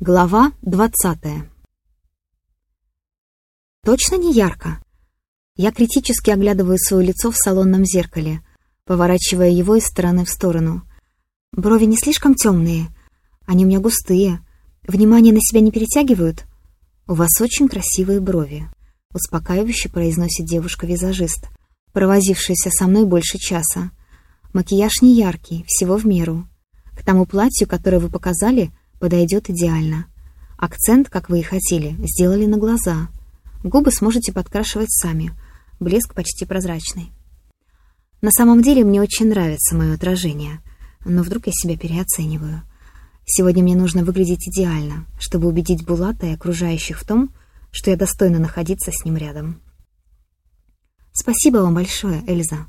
Глава двадцатая. Точно не ярко? Я критически оглядываю свое лицо в салонном зеркале, поворачивая его из стороны в сторону. Брови не слишком темные, они у меня густые. Внимание на себя не перетягивают? У вас очень красивые брови, успокаивающе произносит девушка-визажист, провозившаяся со мной больше часа. Макияж не яркий, всего в меру. К тому платью, которое вы показали, подойдет идеально. Акцент, как вы и хотели, сделали на глаза. Губы сможете подкрашивать сами. Блеск почти прозрачный. На самом деле мне очень нравится мое отражение, но вдруг я себя переоцениваю. Сегодня мне нужно выглядеть идеально, чтобы убедить Булата и окружающих в том, что я достойна находиться с ним рядом. Спасибо вам большое, Эльза.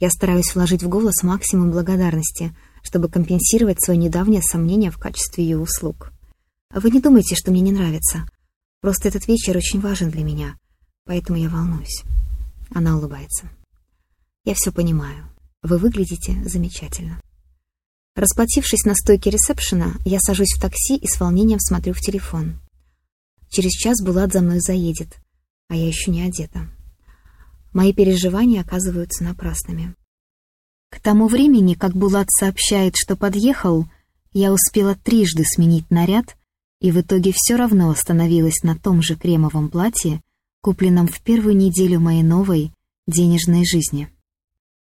Я стараюсь вложить в голос максимум благодарности — чтобы компенсировать свое недавнее сомнение в качестве ее услуг. Вы не думайте, что мне не нравится. Просто этот вечер очень важен для меня, поэтому я волнуюсь. Она улыбается. Я все понимаю. Вы выглядите замечательно. Расплатившись на стойке ресепшена, я сажусь в такси и с волнением смотрю в телефон. Через час Булат за мной заедет, а я еще не одета. Мои переживания оказываются напрасными. К тому времени, как Булат сообщает, что подъехал, я успела трижды сменить наряд и в итоге все равно остановилась на том же кремовом платье, купленном в первую неделю моей новой денежной жизни.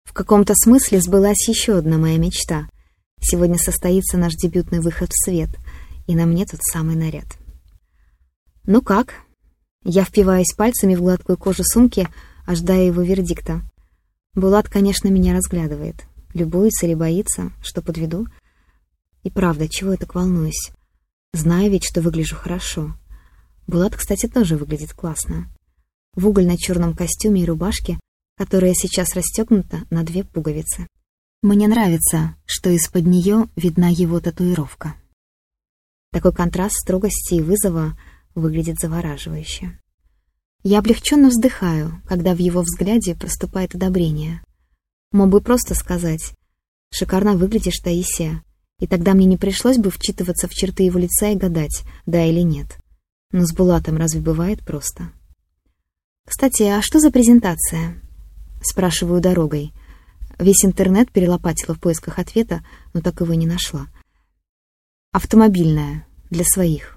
В каком-то смысле сбылась еще одна моя мечта. Сегодня состоится наш дебютный выход в свет, и на мне тот самый наряд. «Ну как?» Я впиваюсь пальцами в гладкую кожу сумки, ожидая его вердикта. Булат, конечно, меня разглядывает. Любуется или боится, что подведу. И правда, чего я так волнуюсь? Знаю ведь, что выгляжу хорошо. Булат, кстати, тоже выглядит классно. В угольно-черном костюме и рубашке, которая сейчас расстегнута на две пуговицы. Мне нравится, что из-под нее видна его татуировка. Такой контраст строгости и вызова выглядит завораживающе. Я облегченно вздыхаю, когда в его взгляде проступает одобрение. Мог бы просто сказать «Шикарно выглядишь, Таисия», и тогда мне не пришлось бы вчитываться в черты его лица и гадать, да или нет. Но с Булатом разве бывает просто? «Кстати, а что за презентация?» Спрашиваю дорогой. Весь интернет перелопатила в поисках ответа, но так его не нашла. «Автомобильная, для своих».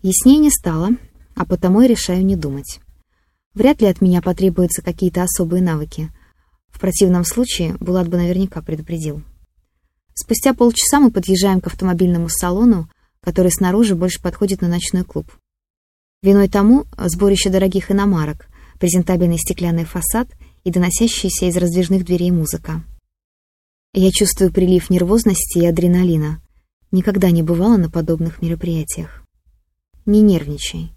Яснее не стало, а потому я решаю не думать. Вряд ли от меня потребуются какие-то особые навыки. В противном случае Булат бы наверняка предупредил. Спустя полчаса мы подъезжаем к автомобильному салону, который снаружи больше подходит на ночной клуб. Виной тому сборище дорогих иномарок, презентабельный стеклянный фасад и доносящаяся из раздвижных дверей музыка. Я чувствую прилив нервозности и адреналина. Никогда не бывала на подобных мероприятиях. Не нервничай.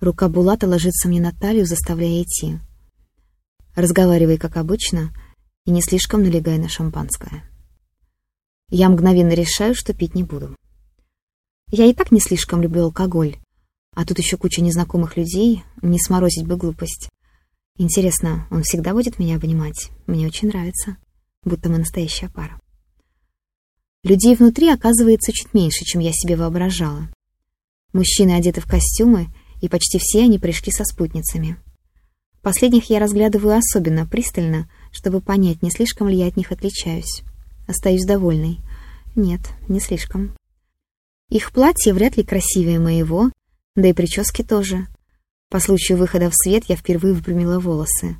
Рука Булата ложится мне на талию, заставляя идти. Разговаривай, как обычно, и не слишком налегай на шампанское. Я мгновенно решаю, что пить не буду. Я и так не слишком люблю алкоголь, а тут еще куча незнакомых людей, не сморозить бы глупость. Интересно, он всегда будет меня обнимать? Мне очень нравится, будто мы настоящая пара. Людей внутри оказывается чуть меньше, чем я себе воображала. Мужчины одеты в костюмы и почти все они пришли со спутницами. Последних я разглядываю особенно пристально, чтобы понять, не слишком ли я от них отличаюсь. Остаюсь довольной. Нет, не слишком. Их платье вряд ли красивее моего, да и прически тоже. По случаю выхода в свет я впервые выпрямила волосы.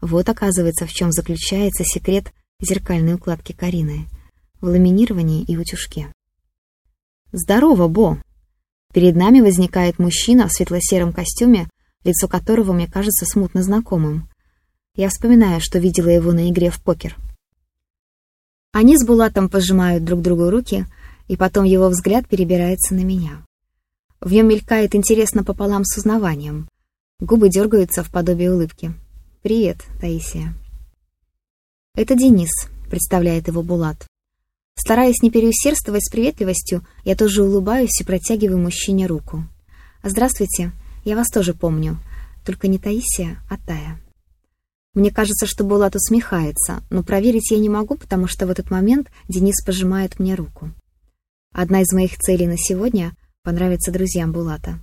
Вот, оказывается, в чем заключается секрет зеркальной укладки Карины. В ламинировании и утюжке. «Здорово, Бо!» Перед нами возникает мужчина в светло-сером костюме, лицо которого мне кажется смутно знакомым. Я вспоминаю, что видела его на игре в покер. Они с Булатом пожимают друг другу руки, и потом его взгляд перебирается на меня. В нем мелькает интересно пополам с узнаванием. Губы дергаются в подобие улыбки. «Привет, Таисия». «Это Денис», — представляет его Булат. Стараясь не переусердствовать с приветливостью, я тоже улыбаюсь и протягиваю мужчине руку. «Здравствуйте, я вас тоже помню. Только не Таисия, а Тая». Мне кажется, что Булат усмехается, но проверить я не могу, потому что в этот момент Денис пожимает мне руку. Одна из моих целей на сегодня — понравиться друзьям Булата.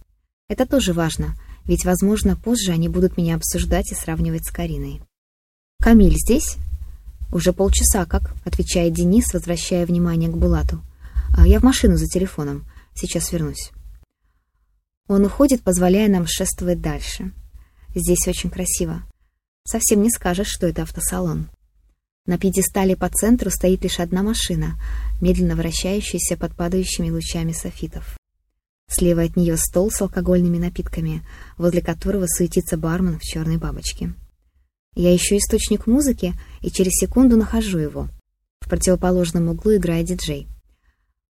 Это тоже важно, ведь, возможно, позже они будут меня обсуждать и сравнивать с Кариной. «Камиль здесь?» «Уже полчаса как», — отвечает Денис, возвращая внимание к Булату. «А я в машину за телефоном. Сейчас вернусь». Он уходит, позволяя нам шествовать дальше. Здесь очень красиво. Совсем не скажешь, что это автосалон. На пьедестале по центру стоит лишь одна машина, медленно вращающаяся под падающими лучами софитов. Слева от нее стол с алкогольными напитками, возле которого суетится бармен в черной бабочке. Я ищу источник музыки и через секунду нахожу его. В противоположном углу играет диджей.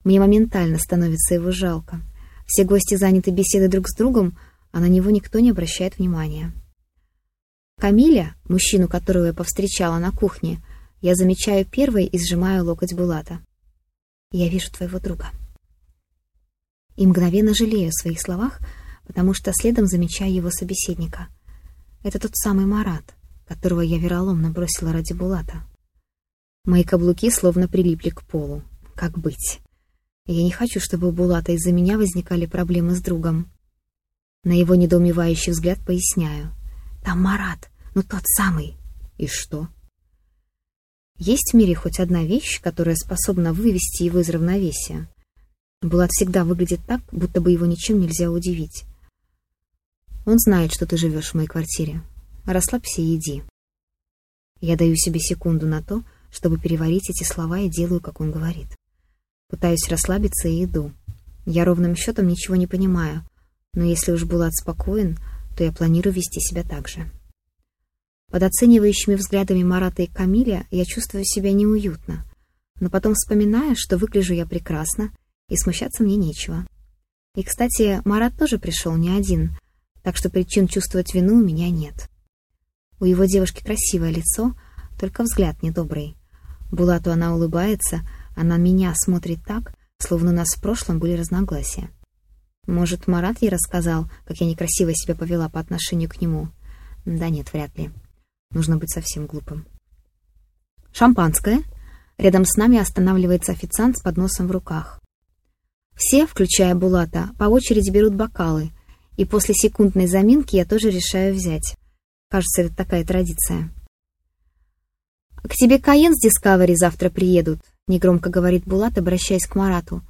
Мне моментально становится его жалко. Все гости заняты беседой друг с другом, а на него никто не обращает внимания. Камиля, мужчину, которого я повстречала на кухне, я замечаю первой и сжимаю локоть Булата. «Я вижу твоего друга». И мгновенно жалею о своих словах, потому что следом замечаю его собеседника. Это тот самый Марат, которого я вероломно бросила ради Булата. Мои каблуки словно прилипли к полу. Как быть? Я не хочу, чтобы у Булата из-за меня возникали проблемы с другом. На его недоумевающий взгляд поясняю. «Там Марат, ну тот самый». «И что?» Есть в мире хоть одна вещь, которая способна вывести его из равновесия. Булат всегда выглядит так, будто бы его ничем нельзя удивить. Он знает, что ты живешь в моей квартире. Расслабься и иди. Я даю себе секунду на то, чтобы переварить эти слова и делаю, как он говорит. Пытаюсь расслабиться и иду. Я ровным счетом ничего не понимаю, но если уж Булат спокоен, то я планирую вести себя так же. Под оценивающими взглядами Марата и Камиля я чувствую себя неуютно, но потом вспоминаю, что выгляжу я прекрасно, и смущаться мне нечего. И, кстати, Марат тоже пришел не один, так что причин чувствовать вину у меня нет. У его девушки красивое лицо, только взгляд недобрый. Булату она улыбается, а на меня смотрит так, словно у нас в прошлом были разногласия. Может, Марат ей рассказал, как я некрасиво себя повела по отношению к нему? Да нет, вряд ли. Нужно быть совсем глупым. Шампанское. Рядом с нами останавливается официант с подносом в руках. Все, включая Булата, по очереди берут бокалы, и после секундной заминки я тоже решаю взять. Кажется, это такая традиция. «К тебе Каен с Discovery завтра приедут», — негромко говорит Булат, обращаясь к Марату.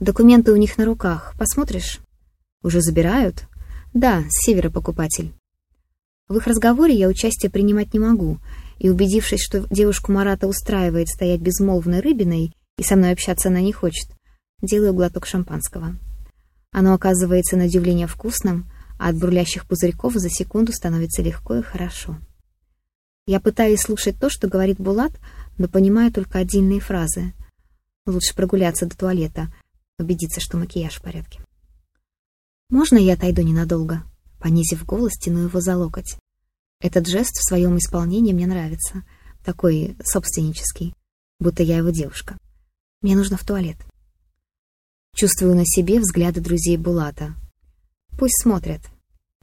«Документы у них на руках. Посмотришь?» «Уже забирают?» «Да, с севера покупатель». В их разговоре я участие принимать не могу, и, убедившись, что девушку Марата устраивает стоять безмолвной рыбиной и со мной общаться она не хочет, делаю глоток шампанского. Оно оказывается на удивление вкусным, а от бурлящих пузырьков за секунду становится легко и хорошо. Я пытаюсь слушать то, что говорит Булат, но понимаю только отдельные фразы. Лучше прогуляться до туалета, убедиться, что макияж в порядке. «Можно я отойду ненадолго?» Понизив голос, тяну его за локоть. Этот жест в своем исполнении мне нравится. Такой собственнический, будто я его девушка. Мне нужно в туалет. Чувствую на себе взгляды друзей Булата. Пусть смотрят.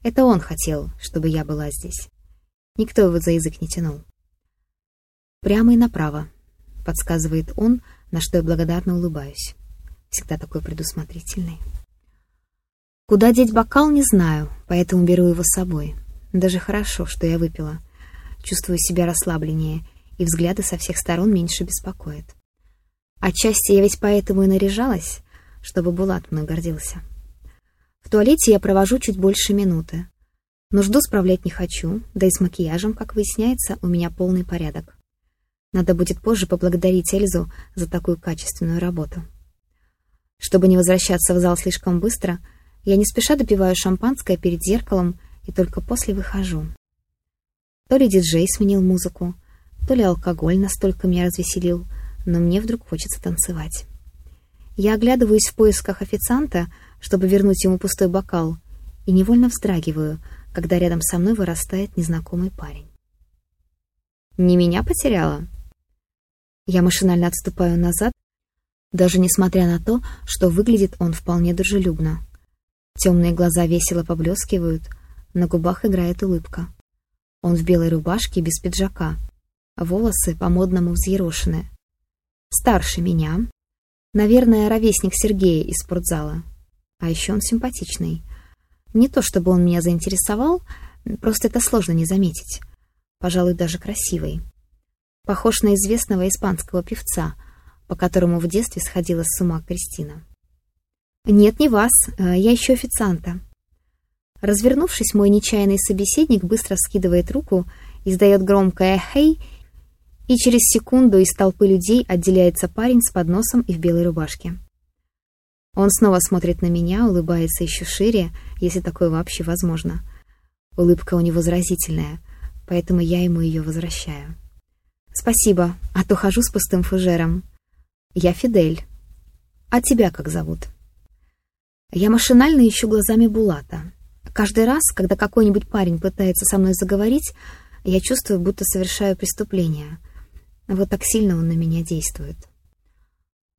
Это он хотел, чтобы я была здесь. Никто его за язык не тянул. Прямо и направо, подсказывает он, на что я благодарно улыбаюсь. Всегда такой предусмотрительный. Куда деть бокал, не знаю, поэтому беру его с собой. Даже хорошо, что я выпила. Чувствую себя расслабленнее, и взгляды со всех сторон меньше беспокоят. Отчасти я ведь поэтому и наряжалась, чтобы Булат мной гордился. В туалете я провожу чуть больше минуты. Нужду справлять не хочу, да и с макияжем, как выясняется, у меня полный порядок. Надо будет позже поблагодарить Эльзу за такую качественную работу. Чтобы не возвращаться в зал слишком быстро — я не спеша допиваю шампанское перед зеркалом и только после выхожу. То ли диджей сменил музыку, то ли алкоголь настолько меня развеселил, но мне вдруг хочется танцевать. Я оглядываюсь в поисках официанта, чтобы вернуть ему пустой бокал, и невольно вздрагиваю, когда рядом со мной вырастает незнакомый парень. «Не меня потеряла?» Я машинально отступаю назад, даже несмотря на то, что выглядит он вполне дружелюбно. Темные глаза весело поблескивают, на губах играет улыбка. Он в белой рубашке без пиджака, волосы по-модному взъерошены. Старше меня, Наверное, ровесник Сергея из спортзала. А еще он симпатичный. Не то чтобы он меня заинтересовал, просто это сложно не заметить. Пожалуй, даже красивый. Похож на известного испанского певца, по которому в детстве сходила с ума Кристина. «Нет, не вас, э, я еще официанта». Развернувшись, мой нечаянный собеседник быстро вскидывает руку, издает громкое «хей», и через секунду из толпы людей отделяется парень с подносом и в белой рубашке. Он снова смотрит на меня, улыбается еще шире, если такое вообще возможно. Улыбка у него заразительная, поэтому я ему ее возвращаю. «Спасибо, а то хожу с пустым фужером. Я Фидель. А тебя как зовут?» Я машинально ищу глазами Булата. Каждый раз, когда какой-нибудь парень пытается со мной заговорить, я чувствую, будто совершаю преступление. Вот так сильно он на меня действует.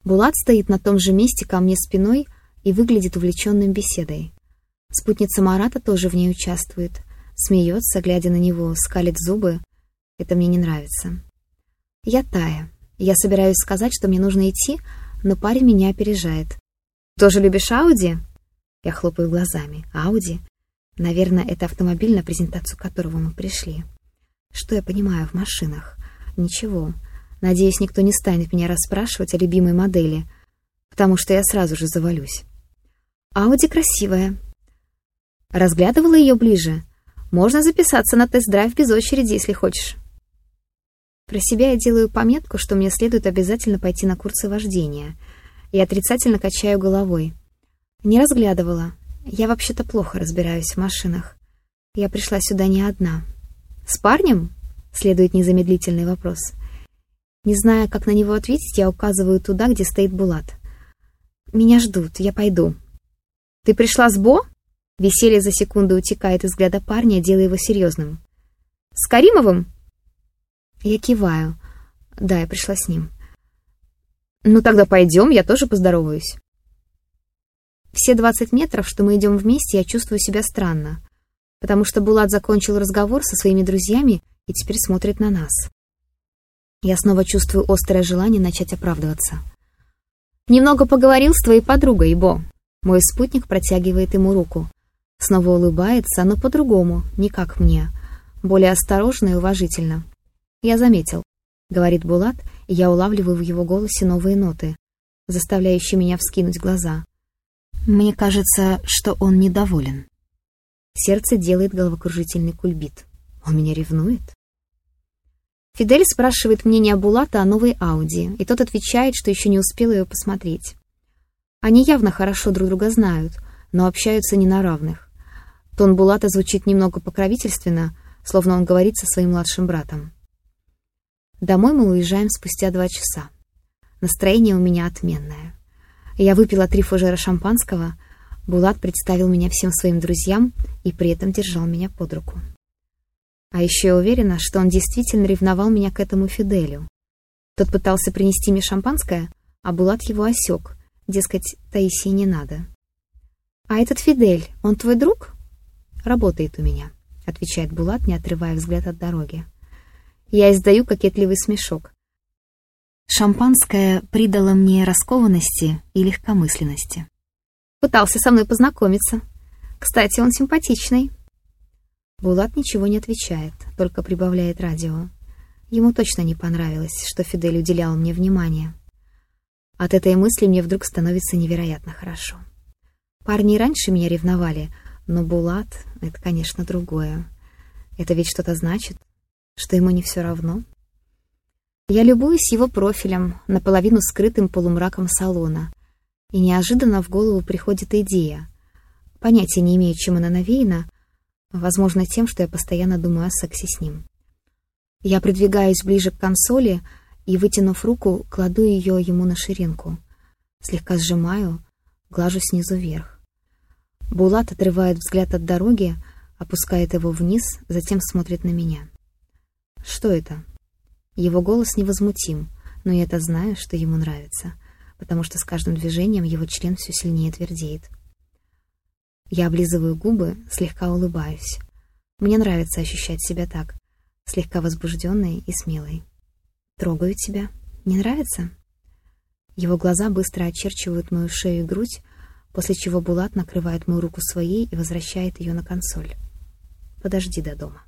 Булат стоит на том же месте ко мне спиной и выглядит увлеченным беседой. Спутница Марата тоже в ней участвует. Смеется, глядя на него, скалит зубы. Это мне не нравится. Я Тая. Я собираюсь сказать, что мне нужно идти, но парень меня опережает. «Тоже любишь Ауди?» Я хлопаю глазами. «Ауди?» Наверное, это автомобиль, на презентацию которого мы пришли. Что я понимаю в машинах? Ничего. Надеюсь, никто не станет меня расспрашивать о любимой модели, потому что я сразу же завалюсь. Ауди красивая. Разглядывала ее ближе. Можно записаться на тест-драйв без очереди, если хочешь. Про себя я делаю пометку, что мне следует обязательно пойти на курсы вождения — и отрицательно качаю головой. Не разглядывала. Я вообще-то плохо разбираюсь в машинах. Я пришла сюда не одна. С парнем? Следует незамедлительный вопрос. Не зная, как на него ответить, я указываю туда, где стоит Булат. Меня ждут, я пойду. Ты пришла с Бо? Веселье за секунду утекает из взгляда парня, делая его серьезным. С Каримовым? Я киваю. Да, я пришла с ним. «Ну тогда пойдем, я тоже поздороваюсь». Все двадцать метров, что мы идем вместе, я чувствую себя странно, потому что Булат закончил разговор со своими друзьями и теперь смотрит на нас. Я снова чувствую острое желание начать оправдываться. «Немного поговорил с твоей подругой, Бо». Мой спутник протягивает ему руку. Снова улыбается, но по-другому, не как мне. Более осторожно и уважительно. Я заметил. — говорит Булат, и я улавливаю в его голосе новые ноты, заставляющие меня вскинуть глаза. Мне кажется, что он недоволен. Сердце делает головокружительный кульбит. Он меня ревнует? Фидель спрашивает мнение Булата о новой Ауди, и тот отвечает, что еще не успел ее посмотреть. Они явно хорошо друг друга знают, но общаются не на равных. Тон Булата звучит немного покровительственно, словно он говорит со своим младшим братом. Домой мы уезжаем спустя два часа. Настроение у меня отменное. Я выпила три фужера шампанского, Булат представил меня всем своим друзьям и при этом держал меня под руку. А еще я уверена, что он действительно ревновал меня к этому Фиделю. Тот пытался принести мне шампанское, а Булат его осек, дескать, Таисии не надо. «А этот Фидель, он твой друг?» «Работает у меня», — отвечает Булат, не отрывая взгляд от дороги. Я издаю кокетливый смешок. Шампанское придало мне раскованности и легкомысленности. Пытался со мной познакомиться. Кстати, он симпатичный. Булат ничего не отвечает, только прибавляет радио. Ему точно не понравилось, что Фидель уделял мне внимание. От этой мысли мне вдруг становится невероятно хорошо. Парни раньше меня ревновали, но Булат — это, конечно, другое. Это ведь что-то значит что ему не все равно. Я любуюсь его профилем, наполовину скрытым полумраком салона, и неожиданно в голову приходит идея. Понятия не имею, чем она навеяна, возможно, тем, что я постоянно думаю о сексе с ним. Я придвигаюсь ближе к консоли и, вытянув руку, кладу ее ему на ширинку. Слегка сжимаю, глажу снизу вверх. Булат отрывает взгляд от дороги, опускает его вниз, затем смотрит на меня. Что это? Его голос невозмутим, но я-то знаю, что ему нравится, потому что с каждым движением его член все сильнее твердеет. Я облизываю губы, слегка улыбаюсь. Мне нравится ощущать себя так, слегка возбужденной и смелой. Трогаю тебя. Не нравится? Его глаза быстро очерчивают мою шею и грудь, после чего Булат накрывает мою руку своей и возвращает ее на консоль. «Подожди до дома».